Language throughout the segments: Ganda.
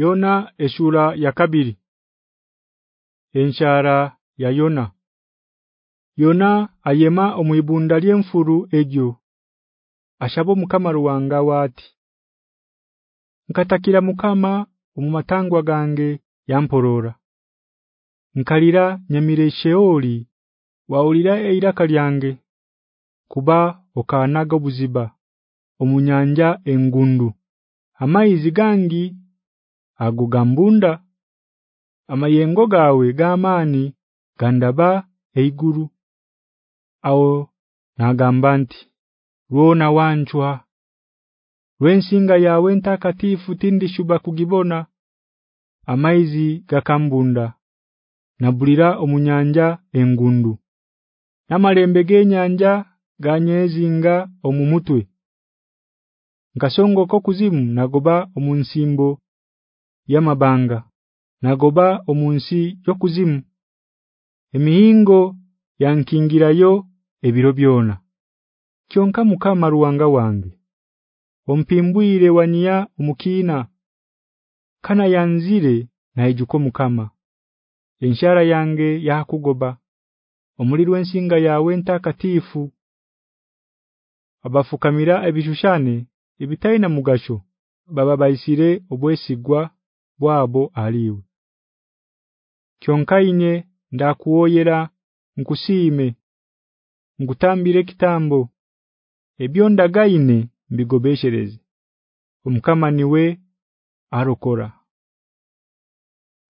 Yona eshura yakabiri Enshara ya Yona Yona ayema omuyibunda lyemfuru egyo ashabo mukamaruwanga wati Nkatakira mukama omumatangwa gange yamporora Nkalira nyamire sheoli waulira eiraka lyange kuba okanaga buziba omunyanja engundu Amaizi gangi agugambunda amayengo gawe gamani gandaba eiguru Aho nagamba nti ruona wanchwa Wensinga yawe ntakatifu tindi shuba kugibona amaizi gakambunda nabulira omunyanja engundu namalembege g'enyanja ganyezinga omumutwe ko kuzimu nagoba omunsimbo yamabanga nagoba omunsi yokuzimu emiingo yankingirayo ebiro byona kyonka mukama ruwanga wange ompimbwire waniya umukina kana yanzire naijuko mukama enshara yange yakugoba omulirwe nsinga yawe ntakatifu abafukamira ebishushane ibitaina mugasho baba bayisire obwesigwa bwabo aliwe kyonkaine ndakuoyera nkusime ngutambire kitambo ebyonda gaine mbigobesherezi omkama niwe arokora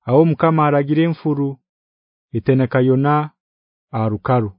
awomkama aragire mfuru itenekayona arukaru